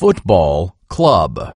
football club.